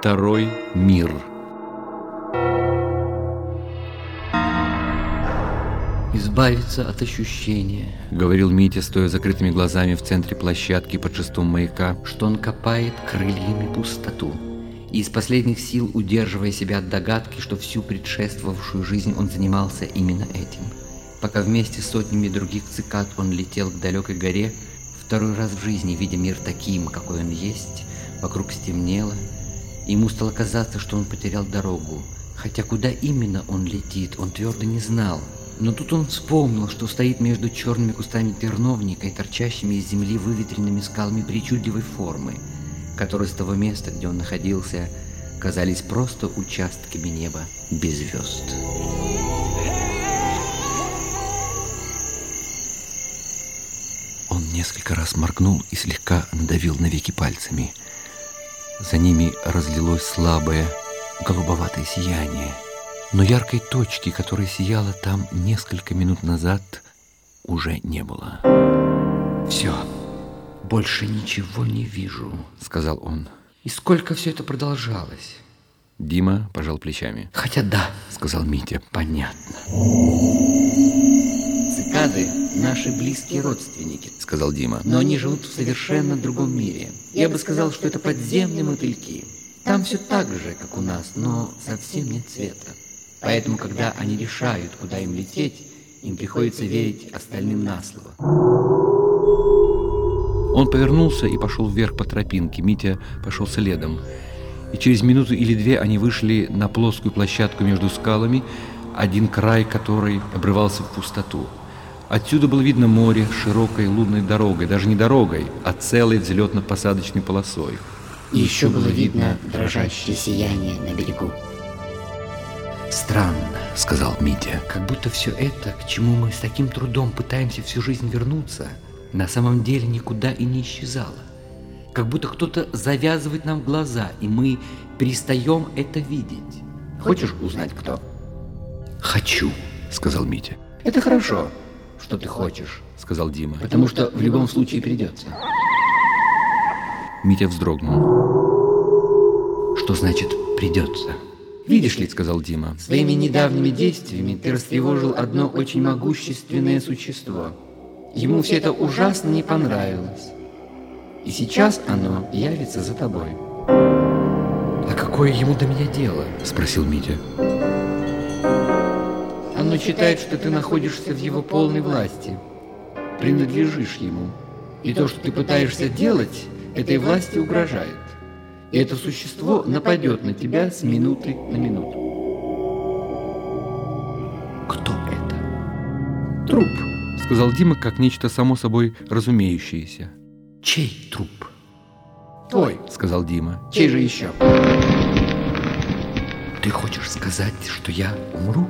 Второй мир. Избавиться от ощущения, Говорил Митя, стоя закрытыми глазами в центре площадки под шестом маяка. что он копает крыльями пустоту. И из последних сил удерживая себя от догадки, что всю предшествовавшую жизнь он занимался именно этим. Пока вместе с сотнями других цикад он летел к далекой горе, второй раз в жизни, видя мир таким, какой он есть, вокруг стемнело, ему стало казаться, что он потерял дорогу. Хотя куда именно он летит, он твердо не знал. Но тут он вспомнил, что стоит между черными кустами терновника и торчащими из земли выветренными скалами причудливой формы, которые с того места, где он находился, казались просто участками неба без звезд. Он несколько раз моргнул и слегка надавил на веки пальцами. За ними разлилось слабое голубоватое сияние. Но яркой точки, которая сияла там несколько минут назад, уже не было. «Все, больше ничего не вижу», Сказал он. И сколько все это продолжалось? Дима пожал плечами. Хотя да, Сказал Митя. понятно. Цикады – наши близкие родственники, Сказал Дима. но они живут в совершенно другом мире. Я бы сказал, что это подземные мотыльки. Там все так же, как у нас, но совсем нет цвета. Поэтому, когда они решают, куда им лететь, им приходится верить остальным на слово. Он повернулся и пошел вверх по тропинке. Митя пошел следом. И через минуту или две они вышли на плоскую площадку между скалами, один край которой обрывался в пустоту. Отсюда было видно море широкой лунной дорогой, даже не дорогой, а целой взлетно-посадочной полосой. И еще было видно дрожащее сияние на берегу. Странно, Сказал Митя. как будто все это, к чему мы с таким трудом пытаемся всю жизнь вернуться, на самом деле никуда и не исчезало. Как будто кто-то завязывает нам глаза, и мы перестаем это видеть. Хочешь узнать, кто? Хочу. Сказал Митя. Это хорошо, что ты хочешь, Сказал Дима. потому что в любом случае придется. Митя вздрогнул. Что значит «придется»? Видишь ли, сказал Дима. Своими недавними действиями ты растревожил одно очень могущественное существо. Ему все это ужасно не понравилось. И сейчас оно явится за тобой. А какое ему до меня дело? Спросил Митя. Оно считает, что ты находишься в его полной власти, принадлежишь ему. И то, что ты пытаешься делать, этой власти угрожает. И это существо нападет на тебя с минуты на минуту. Кто это? Труп. Сказал Дима, как нечто само собой разумеющееся. Чей труп? Твой. Сказал Дима. Чей же еще? Ты хочешь сказать, что я умру?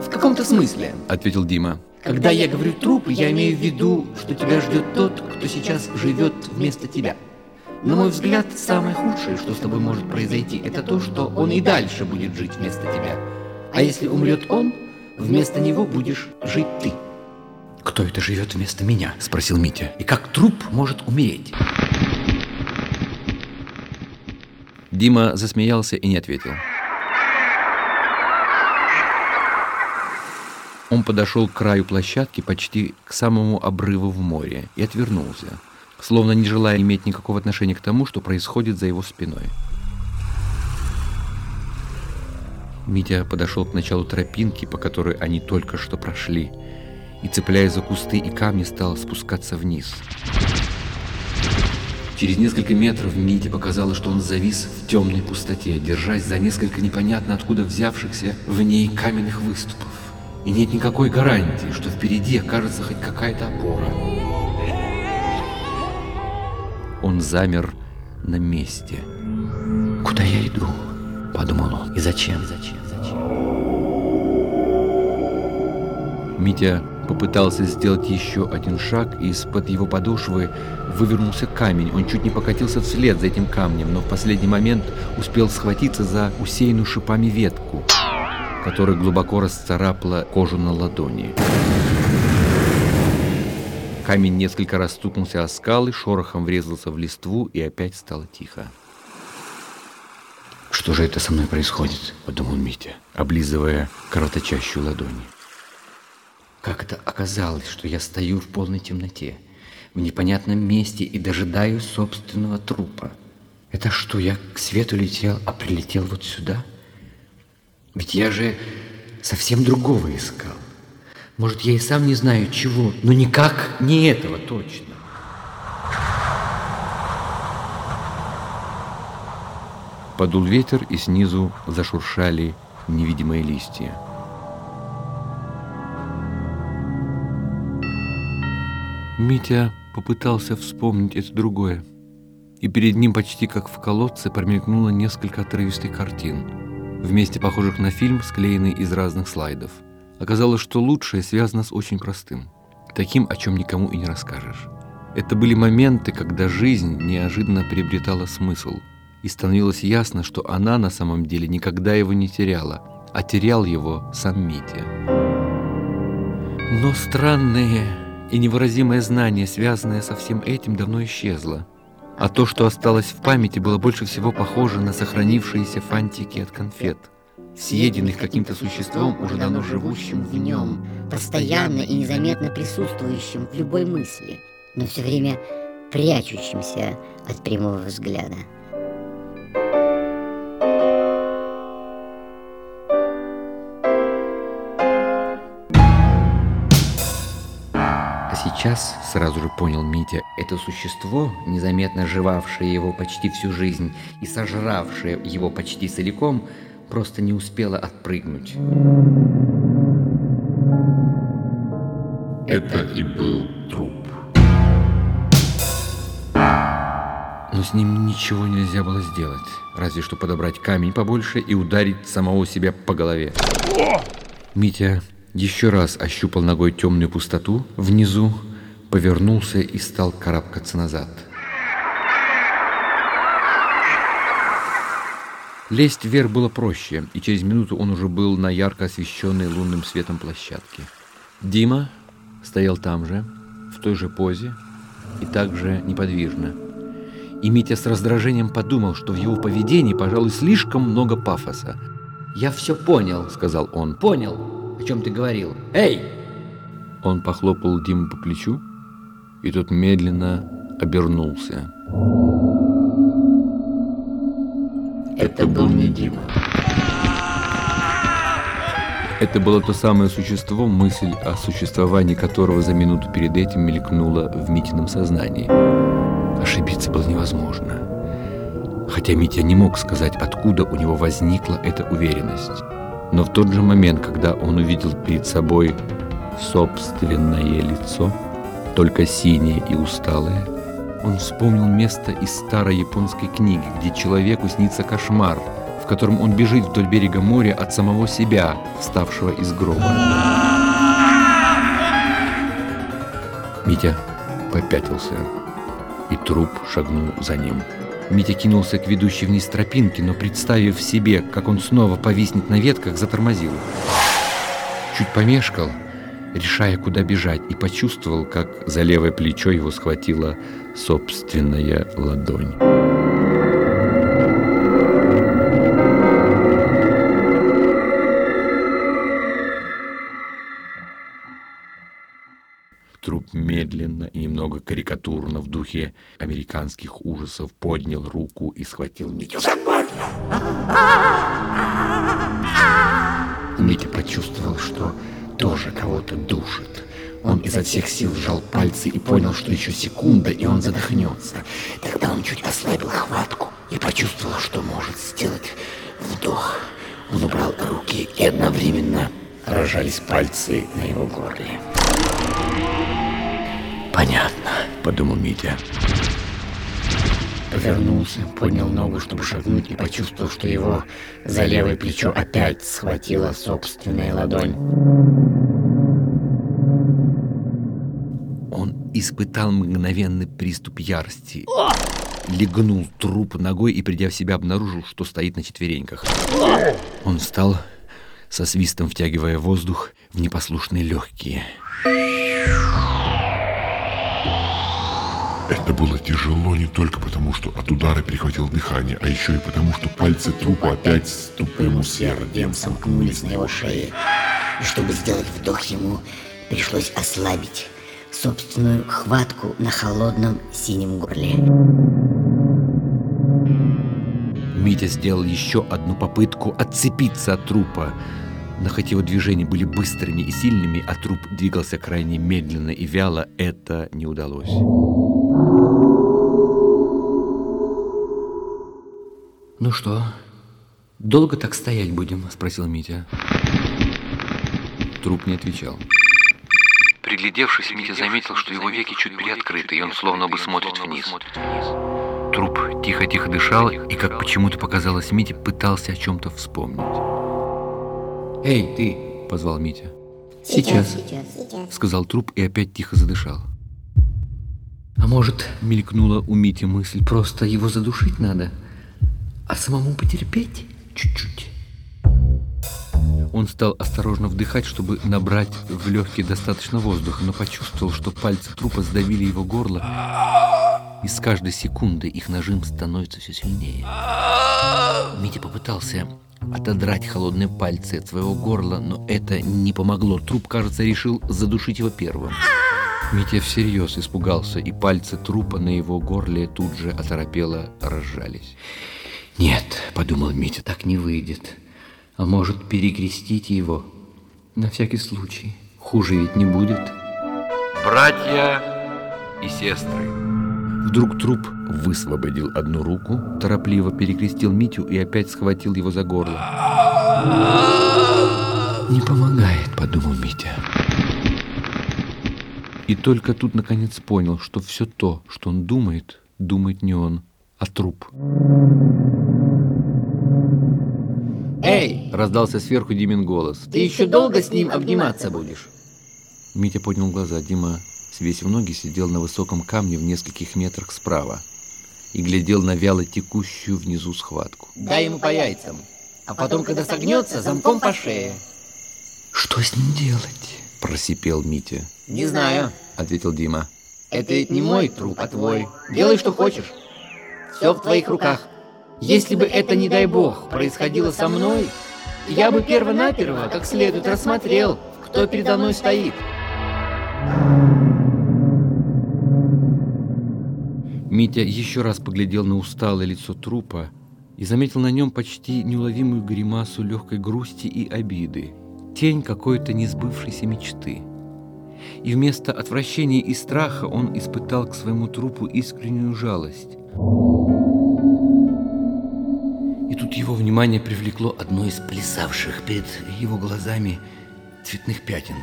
В каком-то смысле. Ответил Дима. Когда я говорю труп, я имею в виду, что тебя ждет тот, кто сейчас живет вместо тебя. На мой взгляд, самое худшее, что с тобой может произойти, это то, что он и дальше будет жить вместо тебя. А если умрет он, вместо него будешь жить ты. Кто это живет вместо меня? Спросил Митя. И как труп может умереть? Дима засмеялся и не ответил. Он подошел к краю площадки, почти к самому обрыву в море, и отвернулся, словно не желая иметь никакого отношения к тому, что происходит за его спиной. Митя подошел к началу тропинки, по которой они только что прошли, и, цепляясь за кусты и камни, стал спускаться вниз. Через несколько метров Мите показалось, что он завис в темной пустоте, держась за несколько непонятно откуда взявшихся в ней каменных выступов. И нет никакой гарантии, что впереди окажется хоть какая-то опора. Он замер на месте. Куда я иду? Подумал он. И зачем? Зачем? Зачем? Митя попытался сделать еще один шаг, и из-под его подошвы вывернулся камень. Он чуть не покатился вслед за этим камнем, но в последний момент успел схватиться за усеянную шипами ветку, которая глубоко расцарапала кожу на ладони. Камень несколько раз стукнулся о скалы, шорохом врезался в листву, и опять стало тихо. «Что же это со мной происходит?» – подумал Митя, облизывая кровоточащую ладонь. Как это оказалось, что я стою в полной темноте, в непонятном месте и дожидаюсь собственного трупа? Это что, я к свету летел, а прилетел вот сюда? Ведь я же совсем другого искал. Может, я и сам не знаю чего, но никак не этого точно. Подул ветер, и снизу зашуршали невидимые листья. Митя попытался вспомнить это другое, и перед ним почти как в колодце промелькнуло несколько отрывистых картин, вместе похожих на фильм, склеенный из разных слайдов. Оказалось, что лучшее связано с очень простым, таким, о чем никому и не расскажешь. Это были моменты, когда жизнь неожиданно приобретала смысл – и становилось ясно, что она на самом деле никогда его не теряла, а терял его сам Митя. Но странное и невыразимое знание, связанное со всем этим, давно исчезло. А то, что осталось в памяти, было больше всего похоже на сохранившиеся фантики от конфет, съеденных каким-то существом, уже давно живущим в нем, постоянно и незаметно присутствующим в любой мысли, но все время прячущимся от прямого взгляда. Сейчас, сразу же понял Митя, это существо, незаметно жевавшее его почти всю жизнь и сожравшее его почти целиком, просто не успело отпрыгнуть. Это и был труп. Но с ним ничего нельзя было сделать, разве что подобрать камень побольше и ударить самого себя по голове. Митя еще раз ощупал ногой темную пустоту внизу, повернулся и стал карабкаться назад. Лезть вверх было проще, и через минуту он уже был на ярко освещенной лунным светом площадке. Дима стоял там же, в той же позе и также неподвижно. И Митя с раздражением подумал, что в его поведении, пожалуй, слишком много пафоса. «Я все понял», — сказал он. «Понял, о чем ты говорил. Эй!» Он похлопал Диму по плечу, и тот медленно обернулся. Это был не Дима. Это было то самое существо, мысль о существовании которого за минуту перед этим мелькнула в Митином сознании. Ошибиться было невозможно. Хотя Митя не мог сказать, откуда у него возникла эта уверенность. Но в тот же момент, когда он увидел перед собой собственное лицо, только синее и усталое, он вспомнил место из старой японской книги, где человеку снится кошмар, в котором он бежит вдоль берега моря от самого себя, вставшего из гроба. Митя попятился, и труп шагнул за ним. Митя кинулся к ведущей вниз тропинке, но, представив себе, как он снова повиснет на ветках, затормозил. Чуть помешкал — решая, куда бежать, и почувствовал, как за левое плечо его схватила собственная ладонь. Труп медленно и немного карикатурно в духе американских ужасов поднял руку и схватил Митю за горло. Митя почувствовал, что тоже кого-то душит. Он изо всех сил сжал пальцы и понял, что еще секунда, и он задохнется. Тогда он чуть ослабил хватку и почувствовал, что может сделать вдох. Он убрал руки, и одновременно рожались пальцы на его горле. «Понятно», — подумал Митя. Повернулся, поднял ногу, чтобы шагнуть, и почувствовал, что его за левое плечо опять схватила собственная ладонь. Он испытал мгновенный приступ ярости. Легнул труп ногой и, придя в себя, обнаружил, что стоит на четвереньках. Он встал, со свистом втягивая воздух в непослушные легкие. Это было тяжело не только потому, что от удара перехватило дыхание, а еще и потому, что пальцы трупа опять с тупым усердием сомкнулись на его шее. И чтобы сделать вдох ему, пришлось ослабить собственную хватку на холодном синем горле. Митя сделал еще одну попытку отцепиться от трупа. Но хоть его движения были быстрыми и сильными, а труп двигался крайне медленно и вяло, это не удалось. «Ну что, долго так стоять будем?» – спросил Митя. Труп не отвечал. Приглядевшись, Митя заметил, что его веки чуть приоткрыты, и он словно бы смотрит вниз. Труп тихо-тихо дышал и, как почему-то показалось Мите, пытался о чем-то вспомнить. «Эй, ты!» – позвал Митя. «Сейчас», – сказал труп и опять тихо задышал. «А может, — мелькнула у Мити мысль, — просто его задушить надо, а самому потерпеть чуть-чуть?» Он стал осторожно вдыхать, чтобы набрать в легкие достаточно воздуха, но почувствовал, что пальцы трупа сдавили его горло, и с каждой секунды их нажим становится все сильнее. Митя попытался отодрать холодные пальцы от своего горла, но это не помогло. Труп, кажется, решил задушить его первым. Митя всерьез испугался, и пальцы трупа на его горле тут же оторопело разжались. «Нет», — подумал Митя, — «так не выйдет. А может, перекрестить его? На всякий случай. Хуже ведь не будет». «Братья и сестры!» Вдруг труп высвободил одну руку, торопливо перекрестил Митю и опять схватил его за горло. «Не помогает», — подумал Митя. И только тут наконец понял, что все то, что он думает, думает не он, а труп. «Эй!» – раздался сверху Димин голос. «Ты еще долго с ним обниматься будешь?» Митя поднял глаза. Дима, свесив ноги, сидел на высоком камне в нескольких метрах справа и глядел на вяло текущую внизу схватку. «Дай ему по яйцам, а потом, когда согнется, замком по шее». «Что с ним делать?» – просипел Митя. «Не знаю», – ответил Дима. «Это ведь не мой труп, а твой. Делай, что хочешь. Все в твоих руках». Если бы это, не дай бог, происходило со мной, я бы перво-наперво как следует рассмотрел, кто передо мной стоит. Митя еще раз поглядел на усталое лицо трупа и заметил на нем почти неуловимую гримасу легкой грусти и обиды, тень какой-то несбывшейся мечты. И вместо отвращения и страха он испытал к своему трупу искреннюю жалость. Его внимание привлекло одно из плясавших перед его глазами цветных пятен.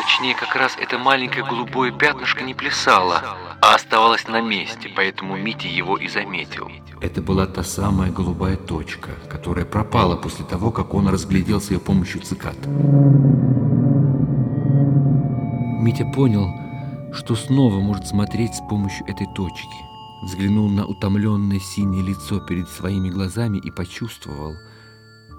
Точнее, как раз это маленькое голубое пятнышко не плясало, а оставалось на месте, поэтому Митя его и заметил. Это была та самая голубая точка, которая пропала после того, как он разглядел с ее помощью цикад. Митя понял, что снова может смотреть с помощью этой точки взглянул на утомленное синее лицо перед своими глазами и почувствовал,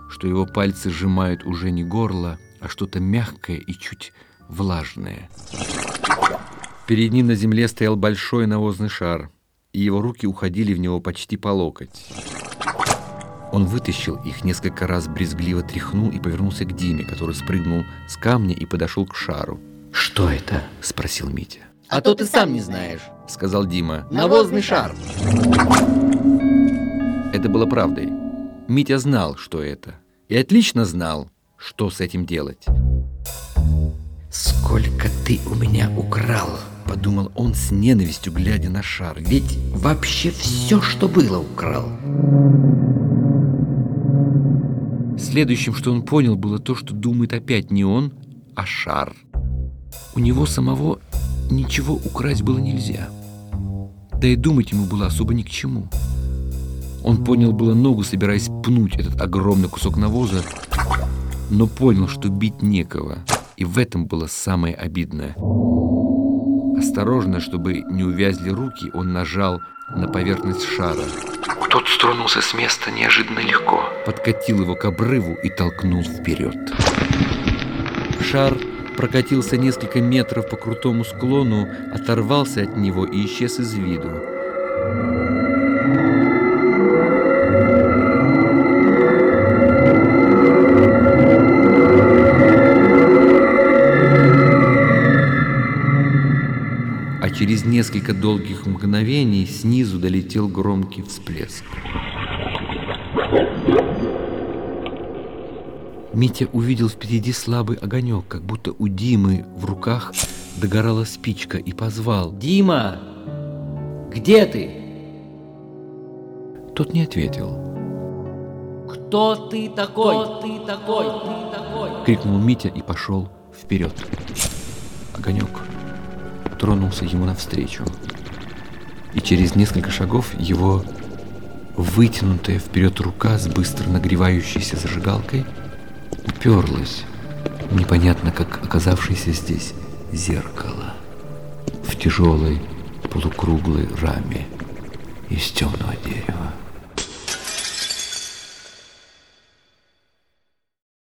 что его пальцы сжимают уже не горло, а что-то мягкое и чуть влажное. Перед ним на земле стоял большой навозный шар, и его руки уходили в него почти по локоть. Он вытащил их, несколько раз брезгливо тряхнул и повернулся к Диме, который спрыгнул с камня и подошел к шару. «Что это?» – спросил Митя. А то ты сам не знаешь, сказал Дима. Навозный шар. Это было правдой. Митя знал, что это. И отлично знал, что с этим делать. «Сколько ты у меня украл!» – подумал он с ненавистью, глядя на шар. «Ведь вообще все, что было, украл!» Следующим, что он понял, было то, что думает опять не он, а шар. У него самого ничего украсть было нельзя. Да и думать ему было особо ни к чему. Он понял было ногу, собираясь пнуть этот огромный кусок навоза, но понял, что бить некого, и в этом было самое обидное. Осторожно, чтобы не увязли руки, он нажал на поверхность шара. Тот стронулся с места неожиданно легко. Подкатил его к обрыву и толкнул вперед. Шар прокатился несколько метров по крутому склону, оторвался от него и исчез из виду. А через несколько долгих мгновений снизу долетел громкий всплеск. Митя увидел впереди слабый огонек, как будто у Димы в руках догорала спичка и позвал. «Дима! Где ты?» Тот не ответил. «Кто ты такой? Кто ты такой? Ты такой?» Крикнул Митя и пошел вперед. Огонек тронулся ему навстречу. И через несколько шагов его вытянутая вперед рука с быстро нагревающейся зажигалкой уперлась непонятно как оказавшееся здесь зеркало в тяжелой полукруглой раме из темного дерева.